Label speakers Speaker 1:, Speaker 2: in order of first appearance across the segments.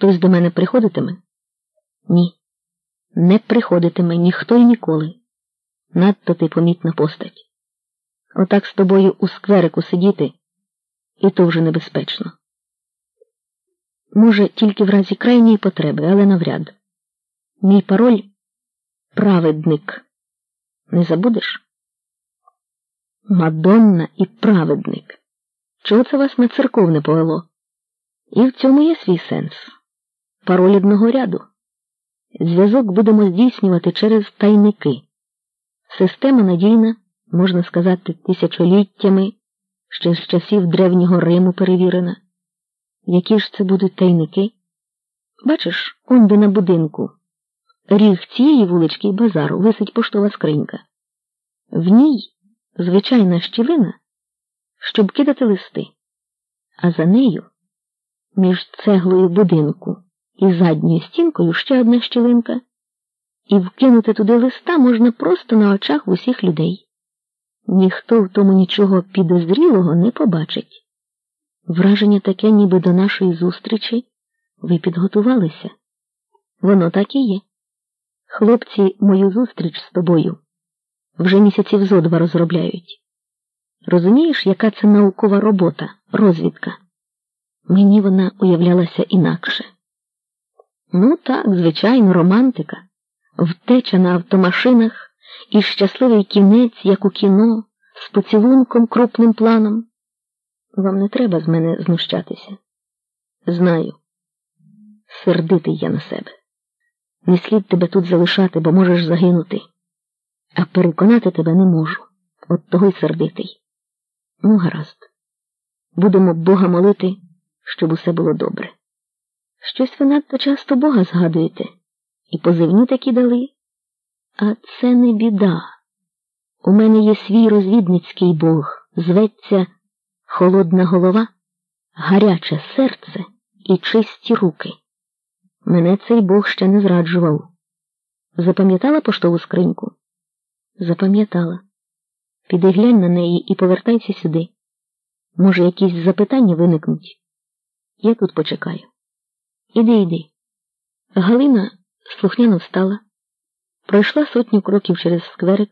Speaker 1: хтось до мене приходитиме? Ні. Не приходитиме ніхто і ніколи. Надто ти помітна постать. Отак з тобою у скверику сидіти, і то вже небезпечно. Може, тільки в разі крайньої потреби, але навряд. Мій пароль праведник. Не забудеш? Мадонна і праведник. Чого це вас на церков не повело? І в цьому є свій сенс. Пароль одного ряду. Зв'язок будемо здійснювати через тайники. Система надійна, можна сказати, тисячоліттями, ще з часів древнього Риму перевірена. Які ж це будуть тайники? Бачиш, он де на будинку. Ріг цієї вулички й базару висить поштова скринька. В ній звичайна щілина, щоб кидати листи, а за нею, між цеглою будинку і задньою стінкою ще одна щілинка, і вкинути туди листа можна просто на очах усіх людей. Ніхто в тому нічого підозрілого не побачить. Враження таке, ніби до нашої зустрічі ви підготувалися. Воно так і є. Хлопці мою зустріч з тобою вже місяців зо два розробляють. Розумієш, яка це наукова робота, розвідка? Мені вона уявлялася інакше. Ну так, звичайно, романтика, втеча на автомашинах і щасливий кінець, як у кіно, з поцілунком крупним планом. Вам не треба з мене знущатися. Знаю, сердитий я на себе. Не слід тебе тут залишати, бо можеш загинути, а переконати тебе не можу. От того й сердитий. Ну, гаразд. Будемо Бога молити, щоб усе було добре. Щось ви надто часто Бога згадуєте, і позивні такі дали. А це не біда. У мене є свій розвідницький Бог, зветься холодна голова, гаряче серце і чисті руки. Мене цей Бог ще не зраджував. Запам'ятала поштову скриньку? Запам'ятала. Піди глянь на неї і повертайся сюди. Може, якісь запитання виникнуть? Я тут почекаю. Іди, іди. Галина слухняно встала, пройшла сотню кроків через скверик,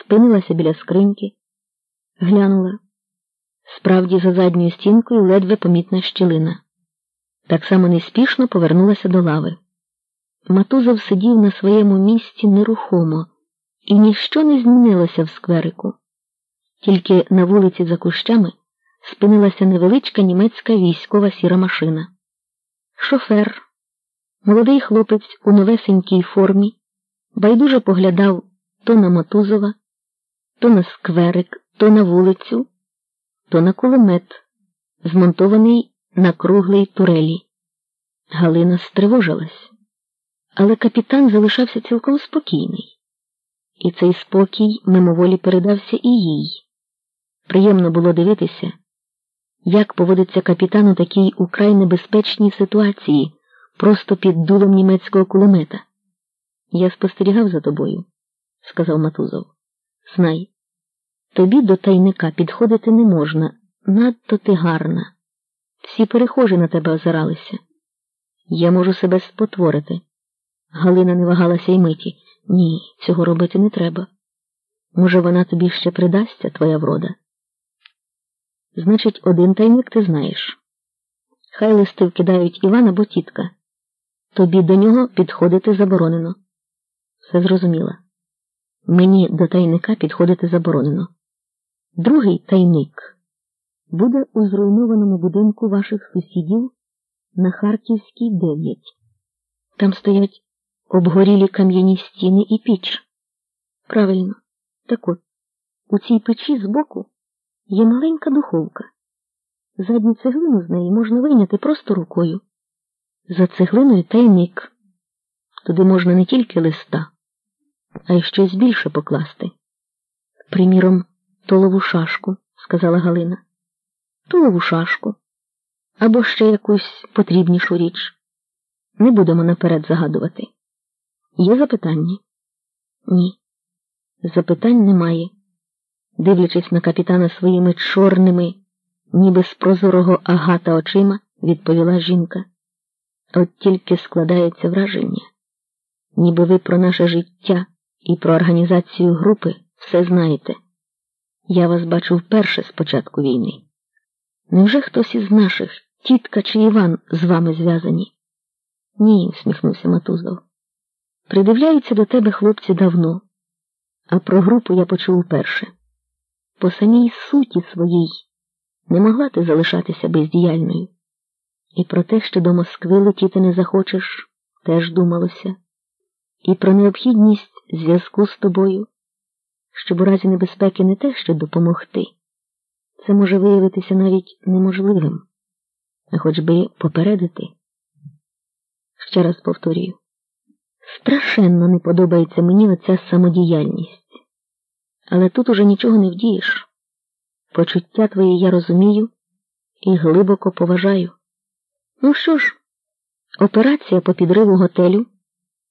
Speaker 1: спинилася біля скриньки, глянула. Справді, за задньою стінкою ледве помітна щілина. Так само неспішно повернулася до лави. Матузов сидів на своєму місці нерухомо, і ніщо не змінилося в скверику. Тільки на вулиці за кущами спинилася невеличка німецька військова сіра машина. Шофер, молодий хлопець у новесенькій формі, байдуже поглядав то на Матузова, то на скверик, то на вулицю, то на кулемет, змонтований на круглій турелі. Галина стривожилась, але капітан залишався цілком спокійний, і цей спокій мимоволі передався і їй. Приємно було дивитися, як поводиться капітан у такій украй небезпечній ситуації, просто під дулом німецького кулемета. Я спостерігав за тобою, сказав Матузов. Знай, тобі до тайника підходити не можна, надто ти гарна. Всі перехожі на тебе озиралися. Я можу себе спотворити. Галина не вагалася й миті. Ні, цього робити не треба. Може, вона тобі ще придасться, твоя врода? Значить, один тайник ти знаєш. Хай листи вкидають Іван або тітка. Тобі до нього підходити заборонено. Все зрозуміла. Мені до тайника підходити заборонено. Другий тайник буде у зруйнованому будинку ваших сусідів на Харківській 9. Там стоять обгорілі кам'яні стіни і піч. Правильно, так от, у цій печі збоку є маленька духовка. Задню цеглину з неї можна вийняти просто рукою. За цеглиною тайник. Туди можна не тільки листа, а й щось більше покласти. Приміром, толову шашку, сказала Галина. Толову шашку або ще якусь потрібнішу річ. Не будемо наперед загадувати. Є запитання? Ні. Запитань немає. Дивлячись на капітана своїми чорними, ніби з прозорого агата очима, відповіла жінка. От тільки складається враження, ніби ви про наше життя і про організацію групи все знаєте. Я вас бачу вперше з початку війни. Невже хтось із наших, тітка чи Іван, з вами зв'язані? Ні, усміхнувся Матузов. Придивляються до тебе хлопці давно, а про групу я почув вперше. По самій суті своїй не могла ти залишатися бездіяльною. І про те, що до Москви летіти не захочеш, теж думалося, і про необхідність зв'язку з тобою, щоб у разі небезпеки не те, що допомогти. Це може виявитися навіть неможливим, а хоч би попередити. Ще раз повторюю, страшенно не подобається мені оця самодіяльність, але тут уже нічого не вдієш. Почуття твої я розумію і глибоко поважаю. Ну що ж, операція по підриву готелю